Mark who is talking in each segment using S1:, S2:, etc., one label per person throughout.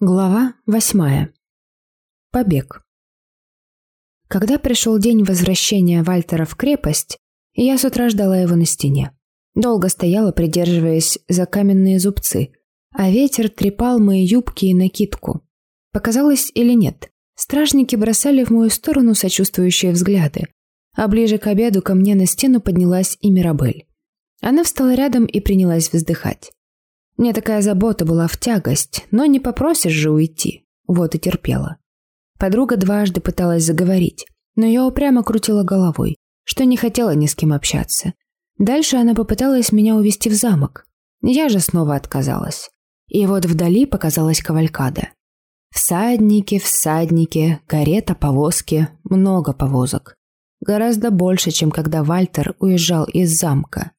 S1: Глава восьмая. Побег. Когда пришел день возвращения Вальтера в крепость, я с утра ждала его на стене. Долго стояла, придерживаясь за каменные зубцы, а ветер трепал мои юбки и накидку. Показалось или нет, стражники бросали в мою сторону сочувствующие взгляды, а ближе к обеду ко мне на стену поднялась и Мирабель. Она встала рядом и принялась вздыхать. Мне такая забота была в тягость, но не попросишь же уйти. Вот и терпела. Подруга дважды пыталась заговорить, но я упрямо крутила головой, что не хотела ни с кем общаться. Дальше она попыталась меня увести в замок. Я же снова отказалась. И вот вдали показалась кавалькада. Всадники, всадники, карета, повозки, много повозок. Гораздо больше, чем когда Вальтер уезжал из замка.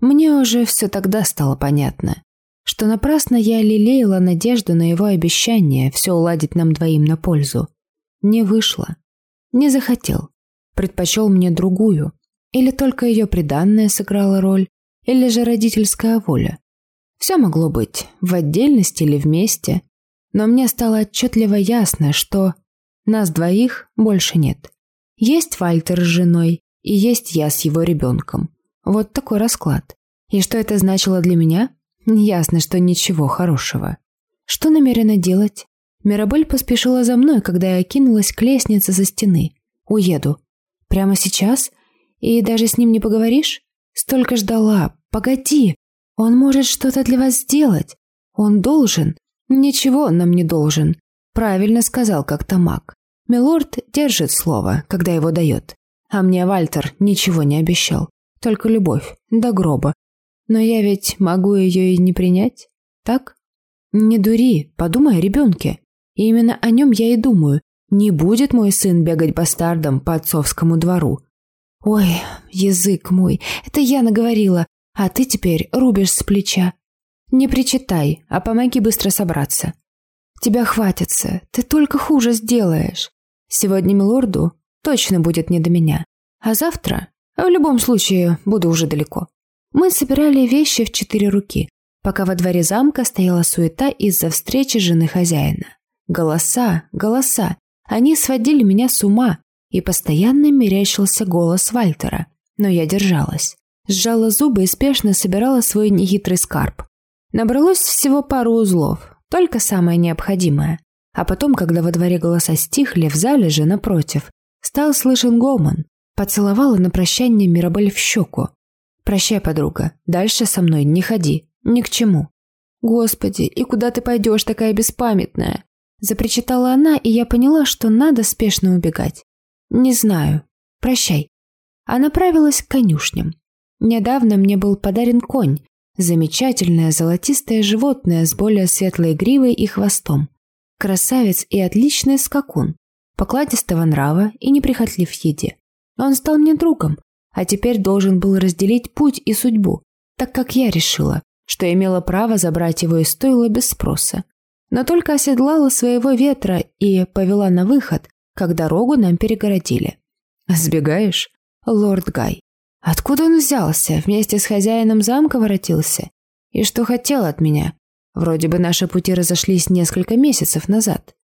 S1: Мне уже все тогда стало понятно что напрасно я лелеяла надежду на его обещание все уладить нам двоим на пользу. Не вышло. Не захотел. Предпочел мне другую. Или только ее приданное сыграло роль, или же родительская воля. Все могло быть, в отдельности или вместе, но мне стало отчетливо ясно, что нас двоих больше нет. Есть Вальтер с женой, и есть я с его ребенком. Вот такой расклад. И что это значило для меня? Ясно, что ничего хорошего. Что намерена делать? Мирабель поспешила за мной, когда я кинулась к лестнице за стены. Уеду. Прямо сейчас? И даже с ним не поговоришь? Столько ждала. Погоди. Он может что-то для вас сделать. Он должен. Ничего он нам не должен. Правильно сказал как-то маг. Милорд держит слово, когда его дает. А мне Вальтер ничего не обещал. Только любовь. До гроба. Но я ведь могу ее и не принять, так? Не дури, подумай о ребенке. И именно о нем я и думаю. Не будет мой сын бегать бастардом по отцовскому двору. Ой, язык мой, это я наговорила, а ты теперь рубишь с плеча. Не причитай, а помоги быстро собраться. Тебя хватится, ты только хуже сделаешь. Сегодня милорду точно будет не до меня. А завтра, в любом случае, буду уже далеко. Мы собирали вещи в четыре руки, пока во дворе замка стояла суета из-за встречи жены хозяина. Голоса, голоса, они сводили меня с ума, и постоянно мерещился голос Вальтера, но я держалась. Сжала зубы и спешно собирала свой нехитрый скарб. Набралось всего пару узлов, только самое необходимое. А потом, когда во дворе голоса стихли, в зале же, напротив, стал слышен гомон. Поцеловала на прощание Мирабель в щеку, «Прощай, подруга. Дальше со мной не ходи. Ни к чему». «Господи, и куда ты пойдешь, такая беспамятная?» Запричитала она, и я поняла, что надо спешно убегать. «Не знаю. Прощай». А направилась к конюшням. Недавно мне был подарен конь, замечательное золотистое животное с более светлой гривой и хвостом. Красавец и отличный скакун, покладистого нрава и неприхотлив в еде. Он стал мне другом, а теперь должен был разделить путь и судьбу, так как я решила, что имела право забрать его из стойла без спроса. Но только оседлала своего ветра и повела на выход, как дорогу нам перегородили. «Сбегаешь?» «Лорд Гай». Откуда он взялся? Вместе с хозяином замка воротился? И что хотел от меня? Вроде бы наши пути разошлись несколько месяцев назад.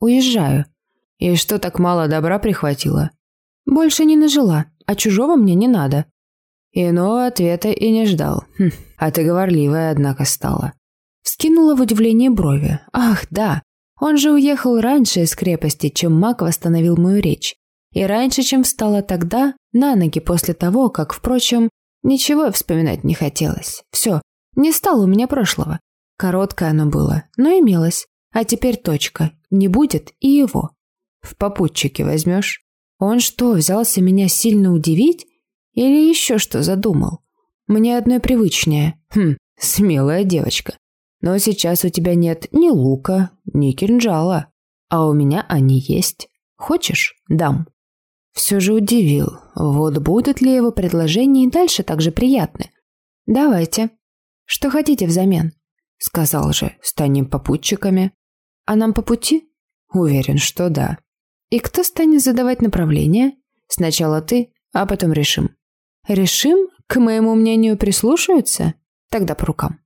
S1: Уезжаю. И что так мало добра прихватило? Больше не нажила а чужого мне не надо». Иного ответа и не ждал. Хм, а ты говорливая, однако, стала. Вскинула в удивление брови. «Ах, да, он же уехал раньше из крепости, чем маг восстановил мою речь. И раньше, чем встала тогда, на ноги после того, как, впрочем, ничего вспоминать не хотелось. Все, не стало у меня прошлого. Короткое оно было, но имелось. А теперь точка. Не будет и его. В попутчике возьмешь? Он что, взялся меня сильно удивить? Или еще что задумал? Мне одной привычнее. Хм, смелая девочка. Но сейчас у тебя нет ни лука, ни кинжала. А у меня они есть. Хочешь? Дам. Все же удивил. Вот будут ли его предложения и дальше так же приятны? Давайте. Что хотите взамен? Сказал же, станем попутчиками. А нам по пути? Уверен, что да. И кто станет задавать направление? Сначала ты, а потом решим. Решим? К моему мнению прислушаются? Тогда по рукам.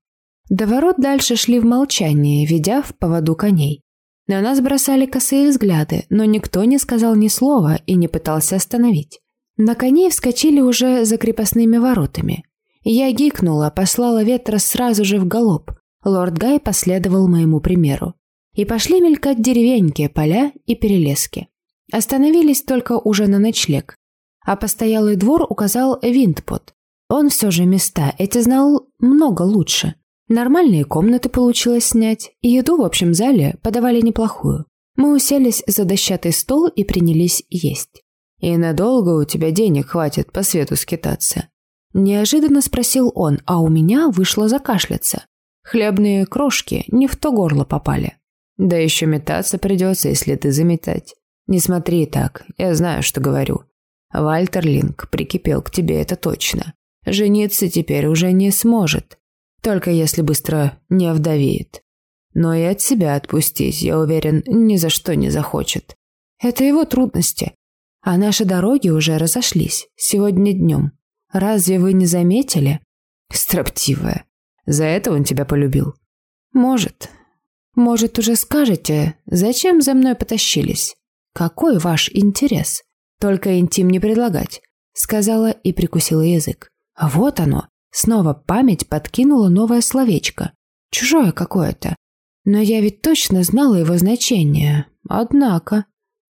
S1: До ворот дальше шли в молчании, ведя в поводу коней. На нас бросали косые взгляды, но никто не сказал ни слова и не пытался остановить. На коней вскочили уже за крепостными воротами. Я гикнула, послала ветра сразу же в галоп. Лорд Гай последовал моему примеру. И пошли мелькать деревеньки, поля и перелески. Остановились только уже на ночлег. А постоялый двор указал Винтпот. Он все же места эти знал много лучше. Нормальные комнаты получилось снять, и еду в общем зале подавали неплохую. Мы уселись за дощатый стол и принялись есть. «И надолго у тебя денег хватит по свету скитаться?» Неожиданно спросил он, а у меня вышло закашляться. Хлебные крошки не в то горло попали. Да еще метаться придется, если ты заметать. Не смотри так, я знаю, что говорю. Вальтер Линк прикипел к тебе, это точно. Жениться теперь уже не сможет. Только если быстро не овдовеет. Но и от себя отпустить, я уверен, ни за что не захочет. Это его трудности. А наши дороги уже разошлись. Сегодня днем. Разве вы не заметили? Строптивая. За это он тебя полюбил. Может. Может, уже скажете, зачем за мной потащились? Какой ваш интерес? Только интим не предлагать. Сказала и прикусила язык. Вот оно. Снова память подкинула новое словечко. Чужое какое-то. Но я ведь точно знала его значение. Однако...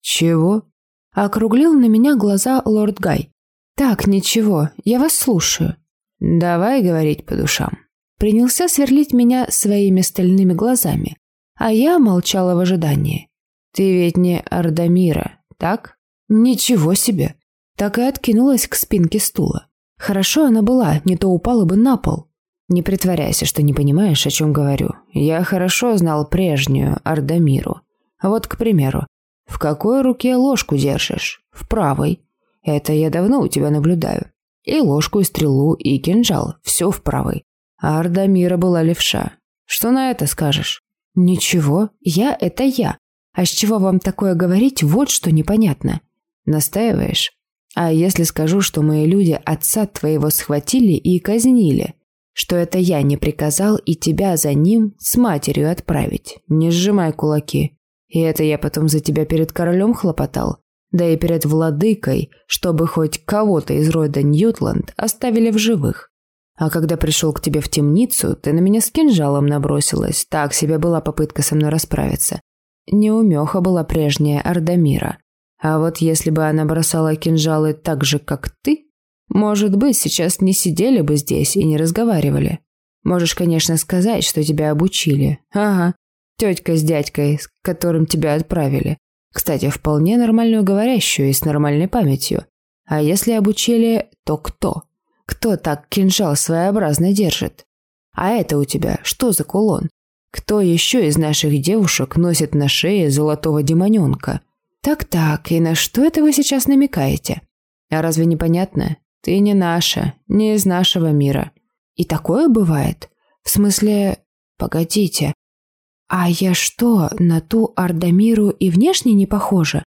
S1: Чего? Округлил на меня глаза лорд Гай. Так, ничего, я вас слушаю. Давай говорить по душам. Принялся сверлить меня своими стальными глазами, а я молчала в ожидании. Ты ведь не Ардамира, так? Ничего себе. Так и откинулась к спинке стула. Хорошо она была, не то упала бы на пол. Не притворяйся, что не понимаешь, о чем говорю. Я хорошо знал прежнюю Ардамиру. Вот, к примеру, в какой руке ложку держишь? В правой. Это я давно у тебя наблюдаю. И ложку, и стрелу, и кинжал. Все в правой. А Ардамира была левша. Что на это скажешь? Ничего, я – это я. А с чего вам такое говорить, вот что непонятно. Настаиваешь? А если скажу, что мои люди отца твоего схватили и казнили, что это я не приказал и тебя за ним с матерью отправить, не сжимай кулаки. И это я потом за тебя перед королем хлопотал, да и перед владыкой, чтобы хоть кого-то из рода Ньютланд оставили в живых. А когда пришел к тебе в темницу, ты на меня с кинжалом набросилась, так себе была попытка со мной расправиться. Неумеха была прежняя Ардамира. А вот если бы она бросала кинжалы так же, как ты, может быть, сейчас не сидели бы здесь и не разговаривали. Можешь, конечно, сказать, что тебя обучили. Ага, тетка с дядькой, с которым тебя отправили. Кстати, вполне нормальную говорящую и с нормальной памятью. А если обучили, то кто? Кто так кинжал своеобразно держит? А это у тебя что за кулон? Кто еще из наших девушек носит на шее золотого демоненка? «Так-так, и на что это вы сейчас намекаете? А разве непонятно? Ты не наша, не из нашего мира. И такое бывает? В смысле... Погодите. А я что, на ту Ардамиру и внешне не похожа?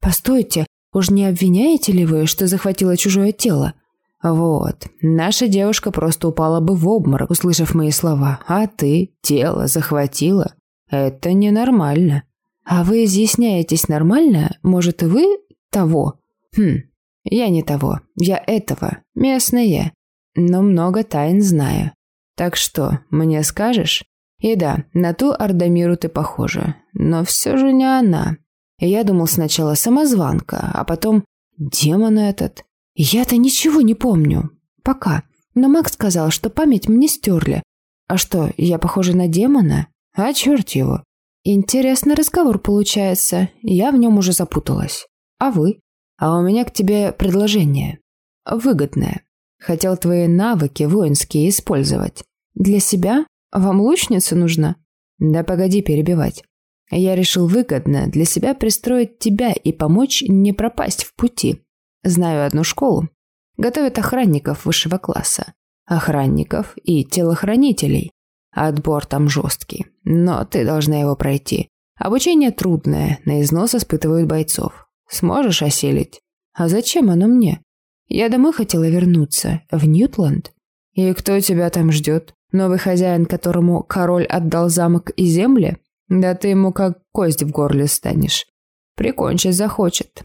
S1: Постойте, уж не обвиняете ли вы, что захватила чужое тело? Вот, наша девушка просто упала бы в обморок, услышав мои слова. А ты тело захватила? Это ненормально. А вы изъясняетесь нормально? Может, и вы того? Хм, я не того. Я этого. Местная. Но много тайн знаю. Так что, мне скажешь? И да, на ту Ардамиру ты похожа. Но все же не она. Я думал сначала самозванка, а потом демон этот. Я-то ничего не помню. Пока. Но Макс сказал, что память мне стерли. А что, я похожа на демона? А черт его. Интересный разговор получается, я в нем уже запуталась. А вы? А у меня к тебе предложение. Выгодное. Хотел твои навыки воинские использовать. Для себя? Вам лучница нужна? Да погоди перебивать. Я решил выгодно для себя пристроить тебя и помочь не пропасть в пути. Знаю одну школу. Готовят охранников высшего класса. Охранников и телохранителей. Отбор там жесткий, но ты должна его пройти. Обучение трудное, на износ испытывают бойцов. Сможешь осилить? А зачем оно мне? Я домой хотела вернуться, в Ньютланд. И кто тебя там ждет? Новый хозяин, которому король отдал замок и земли? Да ты ему как кость в горле станешь. Прикончить захочет.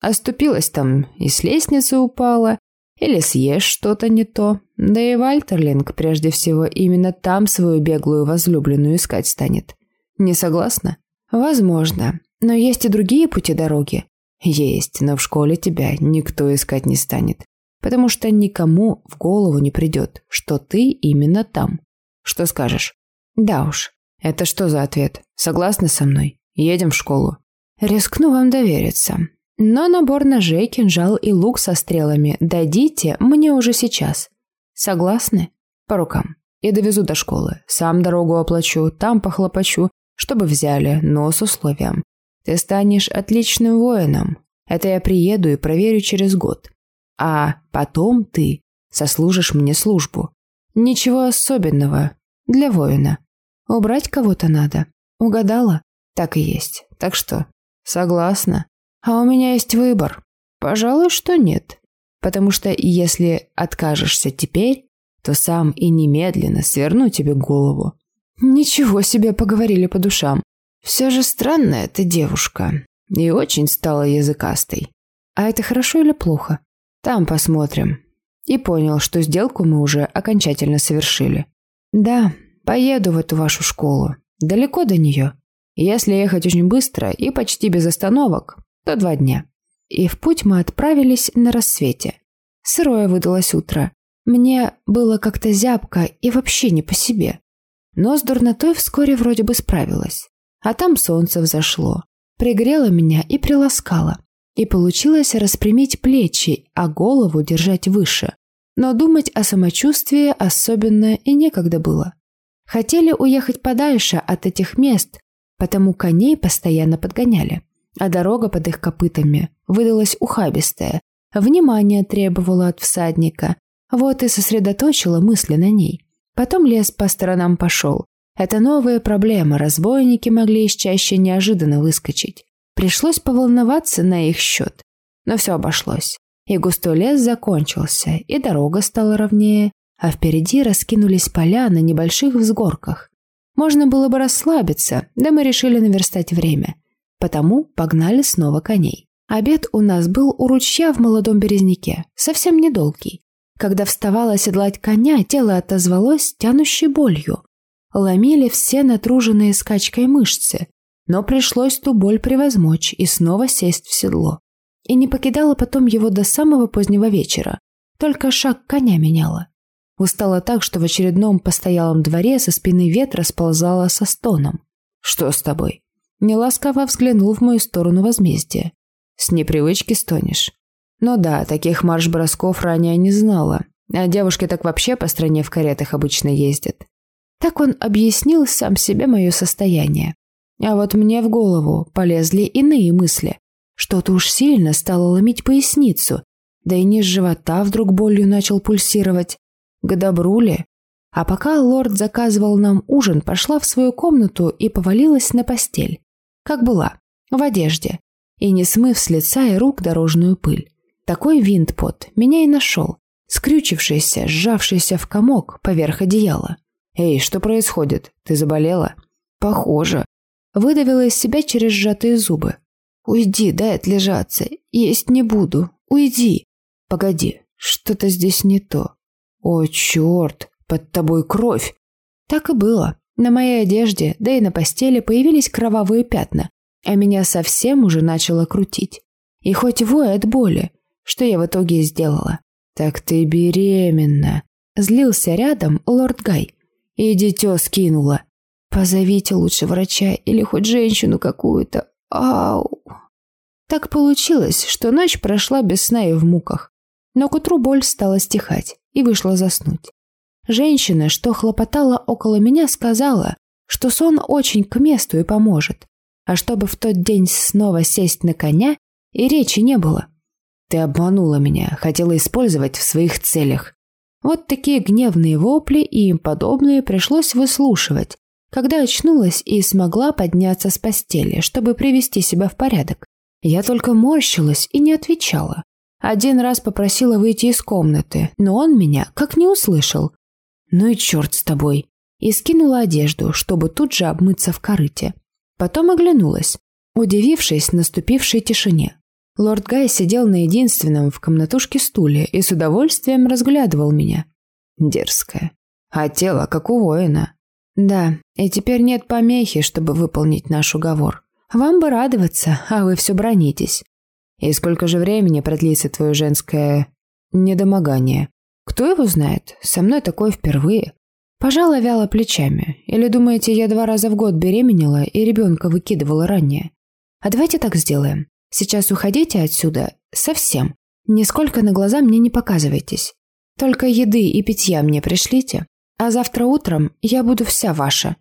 S1: Оступилась там и с лестницы упала, или съешь что-то не то. Да и Вальтерлинг, прежде всего, именно там свою беглую возлюбленную искать станет. Не согласна? Возможно. Но есть и другие пути дороги. Есть, но в школе тебя никто искать не станет. Потому что никому в голову не придет, что ты именно там. Что скажешь? Да уж. Это что за ответ? Согласны со мной? Едем в школу. Рискну вам довериться. Но набор ножей, кинжал и лук со стрелами дадите мне уже сейчас. Согласны? По рукам. И довезу до школы. Сам дорогу оплачу, там похлопочу, чтобы взяли, но с условием. Ты станешь отличным воином. Это я приеду и проверю через год. А потом ты сослужишь мне службу. Ничего особенного для воина. Убрать кого-то надо. Угадала? Так и есть. Так что, согласна? А у меня есть выбор. Пожалуй, что нет. Потому что если откажешься теперь, то сам и немедленно сверну тебе голову. Ничего себе поговорили по душам. Все же странная ты девушка. И очень стала языкастой. А это хорошо или плохо? Там посмотрим. И понял, что сделку мы уже окончательно совершили. Да, поеду в эту вашу школу. Далеко до нее. Если ехать очень быстро и почти без остановок, то два дня. И в путь мы отправились на рассвете. Сырое выдалось утро. Мне было как-то зябко и вообще не по себе. Но с дурнотой вскоре вроде бы справилась. А там солнце взошло. Пригрело меня и приласкало. И получилось распрямить плечи, а голову держать выше. Но думать о самочувствии особенно и некогда было. Хотели уехать подальше от этих мест, потому коней постоянно подгоняли а дорога под их копытами выдалась ухабистая, внимание требовала от всадника, вот и сосредоточила мысли на ней. Потом лес по сторонам пошел. Это новая проблема, разбойники могли из чаще неожиданно выскочить. Пришлось поволноваться на их счет. Но все обошлось. И густой лес закончился, и дорога стала ровнее, а впереди раскинулись поля на небольших взгорках. Можно было бы расслабиться, да мы решили наверстать время – Потому погнали снова коней. Обед у нас был у ручья в молодом березняке, совсем недолгий. Когда вставала седлать коня, тело отозвалось тянущей болью. Ломили все натруженные скачкой мышцы, но пришлось ту боль превозмочь и снова сесть в седло. И не покидала потом его до самого позднего вечера, только шаг коня меняла. Устала так, что в очередном постоялом дворе со спины ветра сползала со стоном. «Что с тобой?» Неласково взглянул в мою сторону возмездия. «С непривычки стонешь». Ну да, таких марш-бросков ранее не знала. А девушки так вообще по стране в каретах обычно ездят. Так он объяснил сам себе мое состояние. А вот мне в голову полезли иные мысли. Что-то уж сильно стало ломить поясницу, да и низ живота вдруг болью начал пульсировать. К добру ли? А пока лорд заказывал нам ужин, пошла в свою комнату и повалилась на постель как была, в одежде, и не смыв с лица и рук дорожную пыль. Такой винт-пот меня и нашел, скрючившийся, сжавшийся в комок поверх одеяла. «Эй, что происходит? Ты заболела?» «Похоже». Выдавила из себя через сжатые зубы. «Уйди, дай отлежаться. Есть не буду. Уйди». «Погоди, что-то здесь не то». «О, черт, под тобой кровь!» Так и было. На моей одежде, да и на постели появились кровавые пятна, а меня совсем уже начало крутить. И хоть вой от боли, что я в итоге сделала? «Так ты беременна!» Злился рядом лорд Гай. И дитё скинула. «Позовите лучше врача или хоть женщину какую-то. Ау!» Так получилось, что ночь прошла без сна и в муках. Но к утру боль стала стихать и вышла заснуть. Женщина, что хлопотала около меня, сказала, что сон очень к месту и поможет. А чтобы в тот день снова сесть на коня, и речи не было. Ты обманула меня, хотела использовать в своих целях. Вот такие гневные вопли и им подобные пришлось выслушивать, когда очнулась и смогла подняться с постели, чтобы привести себя в порядок. Я только морщилась и не отвечала. Один раз попросила выйти из комнаты, но он меня как не услышал, Ну и черт с тобой. И скинула одежду, чтобы тут же обмыться в корыте. Потом оглянулась, удивившись наступившей тишине. Лорд Гай сидел на единственном в комнатушке стуле и с удовольствием разглядывал меня. Дерзкая. А тело, как у воина. Да, и теперь нет помехи, чтобы выполнить наш уговор. Вам бы радоваться, а вы все бронитесь. И сколько же времени продлится твое женское недомогание? Кто его знает? Со мной такое впервые. Пожала вяло плечами. Или думаете, я два раза в год беременела и ребенка выкидывала ранее? А давайте так сделаем. Сейчас уходите отсюда совсем. Нисколько на глаза мне не показывайтесь. Только еды и питья мне пришлите, а завтра утром я буду вся ваша.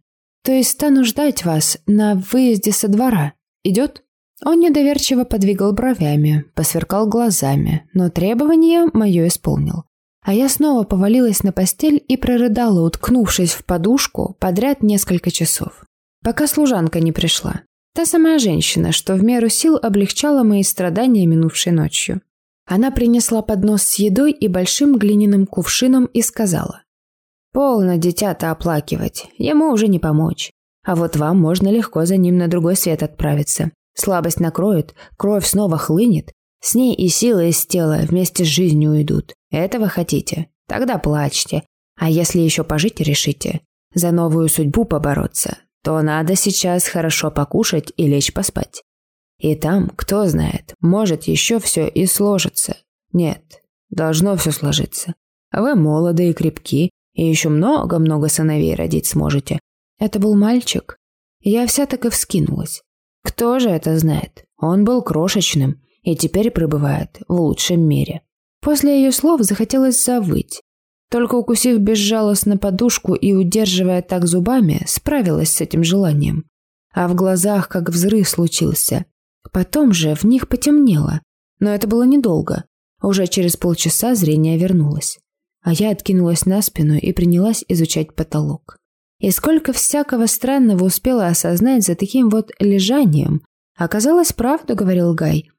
S1: То есть стану ждать вас на выезде со двора. Идет?» Он недоверчиво подвигал бровями, посверкал глазами, но требование мое исполнил. А я снова повалилась на постель и прорыдала, уткнувшись в подушку подряд несколько часов. Пока служанка не пришла. Та самая женщина, что в меру сил облегчала мои страдания минувшей ночью. Она принесла поднос с едой и большим глиняным кувшином и сказала. «Полно дитя-то оплакивать, ему уже не помочь. А вот вам можно легко за ним на другой свет отправиться. Слабость накроет, кровь снова хлынет, с ней и силы из тела вместе с жизнью уйдут. Этого хотите? Тогда плачьте. А если еще пожить решите, за новую судьбу побороться, то надо сейчас хорошо покушать и лечь поспать. И там, кто знает, может еще все и сложится. Нет, должно все сложиться. Вы молоды и крепки, и еще много-много сыновей родить сможете. Это был мальчик. Я вся так и вскинулась. Кто же это знает? Он был крошечным и теперь пребывает в лучшем мире. После ее слов захотелось завыть. Только укусив безжалостно подушку и удерживая так зубами, справилась с этим желанием. А в глазах как взрыв случился. Потом же в них потемнело. Но это было недолго. Уже через полчаса зрение вернулось. А я откинулась на спину и принялась изучать потолок. И сколько всякого странного успела осознать за таким вот лежанием. Оказалось, правду говорил Гай.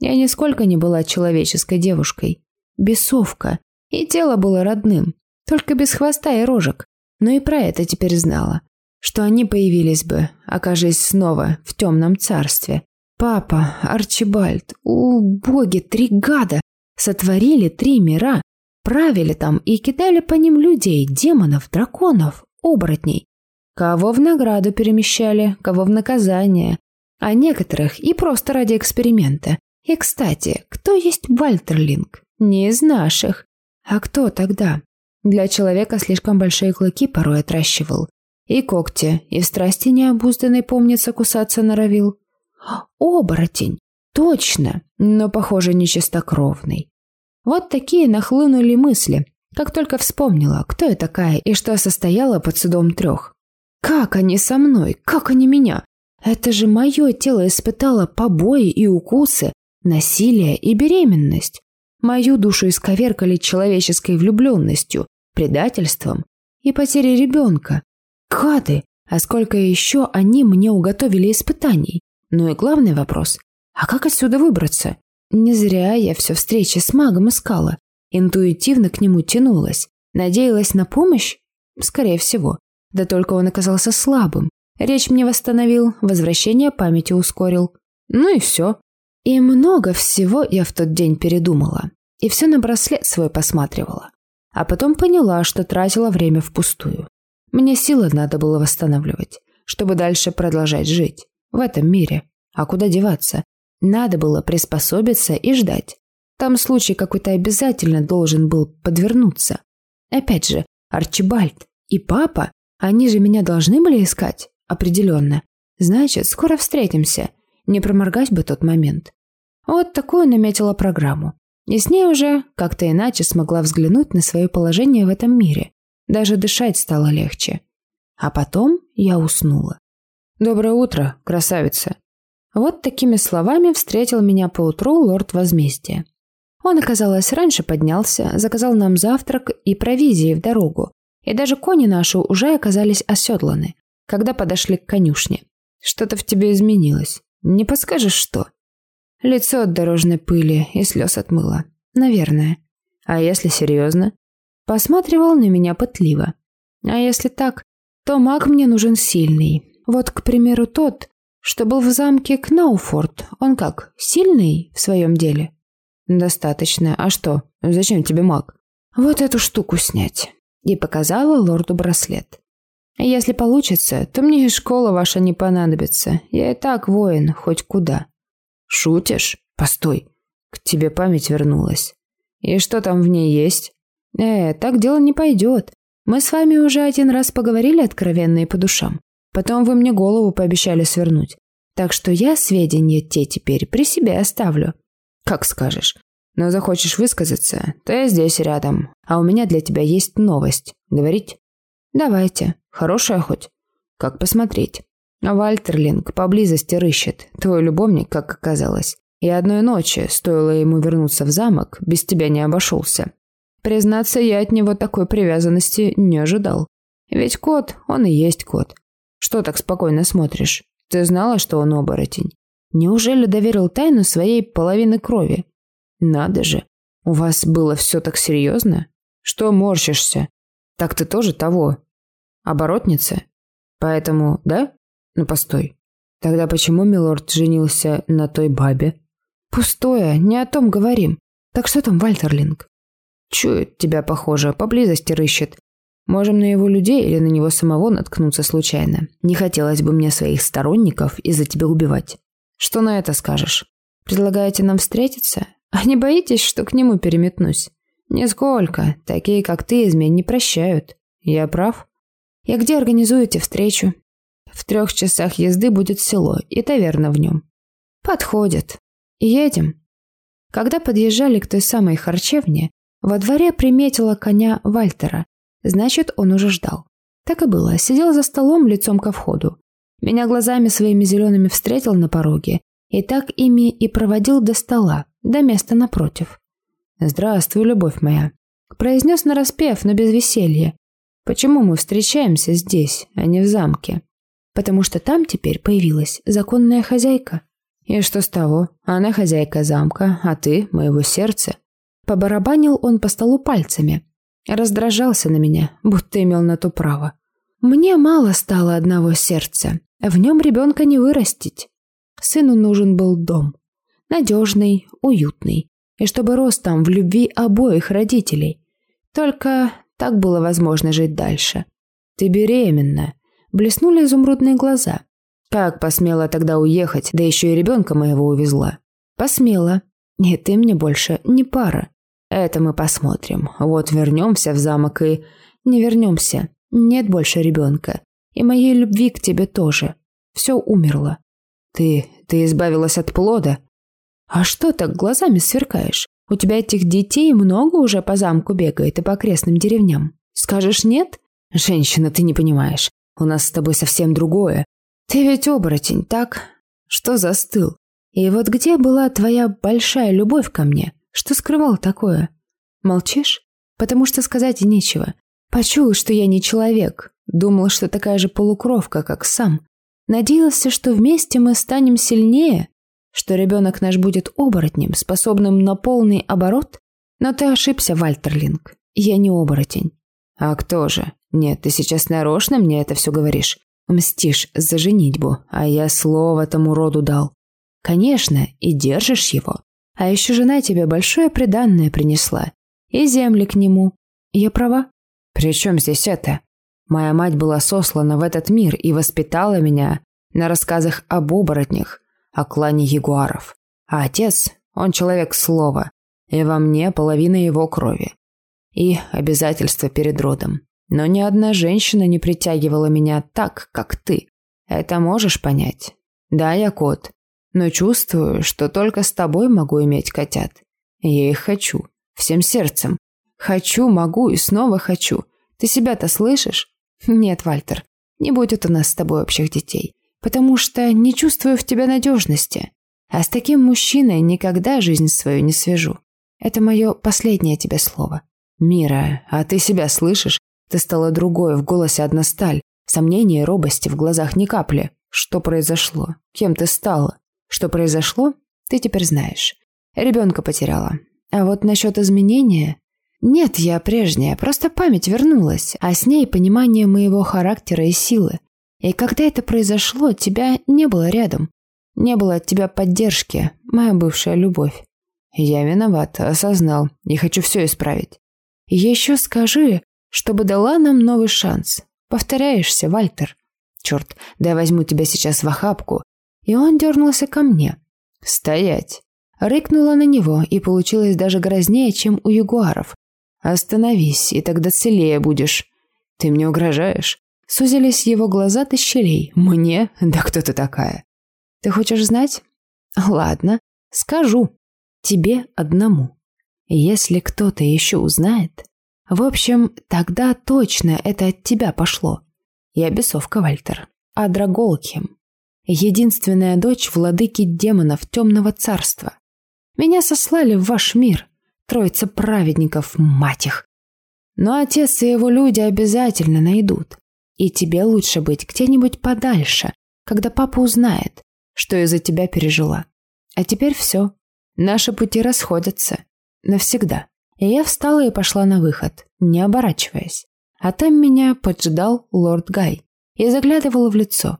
S1: Я нисколько не была человеческой девушкой. Бесовка. И тело было родным. Только без хвоста и рожек. Но и про это теперь знала. Что они появились бы, окажись снова в темном царстве. Папа, Арчибальд, у боги, три гада! Сотворили три мира, правили там и кидали по ним людей, демонов, драконов, оборотней. Кого в награду перемещали, кого в наказание, а некоторых и просто ради эксперимента. И, кстати, кто есть Вальтерлинг? Не из наших. А кто тогда? Для человека слишком большие клыки порой отращивал. И когти, и в страсти необузданной, помнится, кусаться норовил. Оборотень! Точно, но, похоже, нечистокровный. Вот такие нахлынули мысли, как только вспомнила, кто я такая и что состояла под судом трех. Как они со мной? Как они меня? Это же мое тело испытало побои и укусы, насилие и беременность. Мою душу исковеркали человеческой влюбленностью, предательством и потерей ребенка. Гады! А сколько еще они мне уготовили испытаний? Ну и главный вопрос. А как отсюда выбраться? Не зря я все встречи с магом искала. Интуитивно к нему тянулась. Надеялась на помощь? Скорее всего. Да только он оказался слабым. Речь мне восстановил, возвращение памяти ускорил. Ну и все. И много всего я в тот день передумала. И все на браслет свой посматривала. А потом поняла, что тратила время впустую. Мне силы надо было восстанавливать, чтобы дальше продолжать жить. В этом мире. А куда деваться? Надо было приспособиться и ждать. Там случай какой-то обязательно должен был подвернуться. Опять же, Арчибальд и папа, они же меня должны были искать? Определенно. Значит, скоро встретимся. Не проморгать бы тот момент. Вот такую наметила программу. И с ней уже как-то иначе смогла взглянуть на свое положение в этом мире. Даже дышать стало легче. А потом я уснула. «Доброе утро, красавица!» Вот такими словами встретил меня поутру лорд возмездия. Он, оказалось, раньше поднялся, заказал нам завтрак и провизии в дорогу, и даже кони наши уже оказались оседланы, когда подошли к конюшне. Что-то в тебе изменилось. Не подскажешь, что? Лицо от дорожной пыли и слез отмыло. Наверное. А если серьезно? Посматривал на меня пытливо. А если так, то маг мне нужен сильный. Вот, к примеру, тот, что был в замке Кнауфорд. Он как, сильный в своем деле? Достаточно. А что? Зачем тебе маг? Вот эту штуку снять. И показала лорду браслет. Если получится, то мне и школа ваша не понадобится. Я и так воин, хоть куда. Шутишь? Постой. К тебе память вернулась. И что там в ней есть? Э, так дело не пойдет. Мы с вами уже один раз поговорили откровенно и по душам. Потом вы мне голову пообещали свернуть. Так что я сведения те теперь при себе оставлю. Как скажешь. Но захочешь высказаться, то я здесь рядом. А у меня для тебя есть новость. Говорить? Давайте. Хорошая хоть? Как посмотреть? Вальтерлинг поблизости рыщет. Твой любовник, как оказалось. И одной ночи, стоило ему вернуться в замок, без тебя не обошелся. Признаться, я от него такой привязанности не ожидал. Ведь кот, он и есть кот. Что так спокойно смотришь? Ты знала, что он оборотень? Неужели доверил тайну своей половины крови? Надо же. У вас было все так серьезно? Что морщишься? Так ты тоже того. Оборотница? Поэтому, да? Ну, постой. Тогда почему милорд женился на той бабе? Пустое, не о том говорим. Так что там Вальтерлинг? Чует тебя, похоже, поблизости рыщет. Можем на его людей или на него самого наткнуться случайно. Не хотелось бы мне своих сторонников из-за тебя убивать. Что на это скажешь? Предлагаете нам встретиться? А не боитесь, что к нему переметнусь? Нисколько. Такие, как ты, измен не прощают. Я прав? И где организуете встречу? В трех часах езды будет село и таверна в нем. Подходит. Едем. Когда подъезжали к той самой харчевне, во дворе приметила коня Вальтера, Значит, он уже ждал. Так и было. Сидел за столом лицом ко входу. Меня глазами своими зелеными встретил на пороге и так ими и проводил до стола, до места напротив. «Здравствуй, любовь моя», – произнес нараспев, но без веселья. «Почему мы встречаемся здесь, а не в замке?» «Потому что там теперь появилась законная хозяйка». «И что с того? Она хозяйка замка, а ты – моего сердца». Побарабанил он по столу пальцами, Раздражался на меня, будто имел на то право. Мне мало стало одного сердца. В нем ребенка не вырастить. Сыну нужен был дом. Надежный, уютный. И чтобы рос там в любви обоих родителей. Только так было возможно жить дальше. Ты беременна. Блеснули изумрудные глаза. Как посмела тогда уехать, да еще и ребенка моего увезла? Посмела. И ты мне больше не пара. Это мы посмотрим. Вот вернемся в замок и... Не вернемся. Нет больше ребенка. И моей любви к тебе тоже. Все умерло. Ты... ты избавилась от плода? А что так глазами сверкаешь? У тебя этих детей много уже по замку бегает и по окрестным деревням. Скажешь нет? Женщина, ты не понимаешь. У нас с тобой совсем другое. Ты ведь оборотень, так? Что застыл? И вот где была твоя большая любовь ко мне? Что скрывал такое? Молчишь? Потому что сказать нечего. Почул, что я не человек. Думал, что такая же полукровка, как сам. Надеялся, что вместе мы станем сильнее, что ребенок наш будет оборотнем, способным на полный оборот. Но ты ошибся, Вальтерлинг. Я не оборотень. А кто же? Нет, ты сейчас нарочно мне это все говоришь. Мстишь за женитьбу, а я слово тому роду дал. Конечно, и держишь его. А еще жена тебе большое преданное принесла. И земли к нему. Я права? При чем здесь это? Моя мать была сослана в этот мир и воспитала меня на рассказах об оборотнях, о клане ягуаров. А отец, он человек слова, и во мне половина его крови. И обязательства перед родом. Но ни одна женщина не притягивала меня так, как ты. Это можешь понять? Да, я кот, но чувствую, что только с тобой могу иметь котят. Я их хочу. Всем сердцем. Хочу, могу и снова хочу. Ты себя-то слышишь? Нет, Вальтер, не будет у нас с тобой общих детей. Потому что не чувствую в тебя надежности. А с таким мужчиной никогда жизнь свою не свяжу. Это мое последнее тебе слово. Мира, а ты себя слышишь? Ты стала другой, в голосе одна сталь. Сомнения и робости в глазах ни капли. Что произошло? Кем ты стала? Что произошло, ты теперь знаешь. Ребенка потеряла. А вот насчет изменения... Нет, я прежняя, просто память вернулась, а с ней понимание моего характера и силы. И когда это произошло, тебя не было рядом. Не было от тебя поддержки, моя бывшая любовь. Я виноват, осознал, и хочу все исправить. Еще скажи, чтобы дала нам новый шанс. Повторяешься, Вальтер. Черт, да я возьму тебя сейчас в охапку. И он дернулся ко мне. Стоять. Рыкнула на него, и получилось даже грознее, чем у ягуаров. Остановись, и тогда целее будешь. Ты мне угрожаешь? Сузились его глаза до щелей. Мне? Да кто ты такая? Ты хочешь знать? Ладно, скажу. Тебе одному. Если кто-то еще узнает... В общем, тогда точно это от тебя пошло. Я бесовка, Вальтер. Адра Голким. Единственная дочь владыки демонов темного царства. Меня сослали в ваш мир. Троица праведников, мать их. Но отец и его люди обязательно найдут. И тебе лучше быть где-нибудь подальше, когда папа узнает, что из-за тебя пережила. А теперь все. Наши пути расходятся. Навсегда. И я встала и пошла на выход, не оборачиваясь. А там меня поджидал лорд Гай и заглядывал в лицо.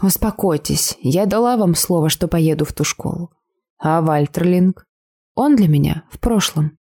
S1: «Успокойтесь, я дала вам слово, что поеду в ту школу. А Вальтерлинг? Он для меня в прошлом.